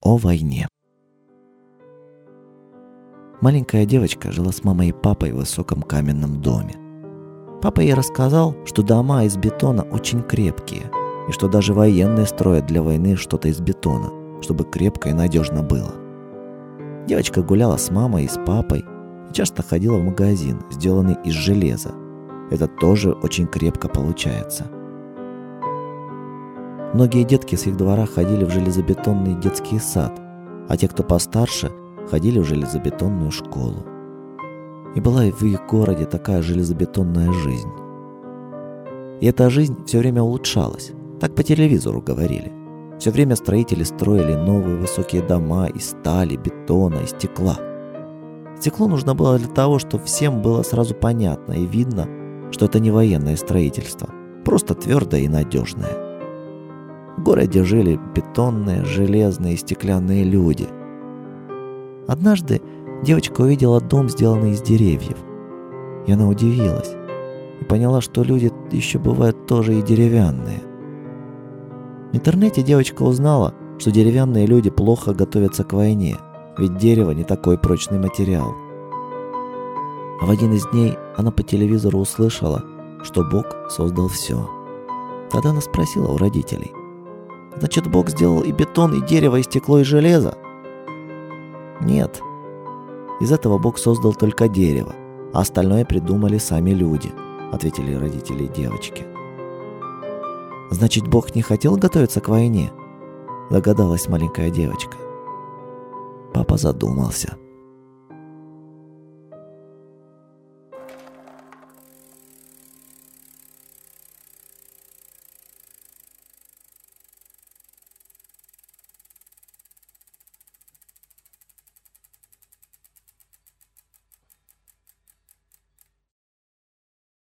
о войне. Маленькая девочка жила с мамой и папой в высоком каменном доме. Папа ей рассказал, что дома из бетона очень крепкие, и что даже военные строят для войны что-то из бетона, чтобы крепко и надежно было. Девочка гуляла с мамой и с папой и часто ходила в магазин, сделанный из железа. Это тоже очень крепко получается. Многие детки с их двора ходили в железобетонный детский сад, а те, кто постарше, ходили в железобетонную школу. И была в их городе такая железобетонная жизнь. И эта жизнь все время улучшалась. Так по телевизору говорили. Все время строители строили новые высокие дома из стали, бетона и стекла. Стекло нужно было для того, чтобы всем было сразу понятно и видно, что это не военное строительство, просто твердое и надежное. В городе жили бетонные, железные и стеклянные люди. Однажды девочка увидела дом, сделанный из деревьев. И она удивилась и поняла, что люди еще бывают тоже и деревянные. В интернете девочка узнала, что деревянные люди плохо готовятся к войне, ведь дерево не такой прочный материал. А в один из дней она по телевизору услышала, что Бог создал все. Тогда она спросила у родителей – Значит, Бог сделал и бетон, и дерево, и стекло, и железо? Нет. Из этого Бог создал только дерево, а остальное придумали сами люди, ответили родители девочки. Значит, Бог не хотел готовиться к войне? Догадалась маленькая девочка. Папа задумался –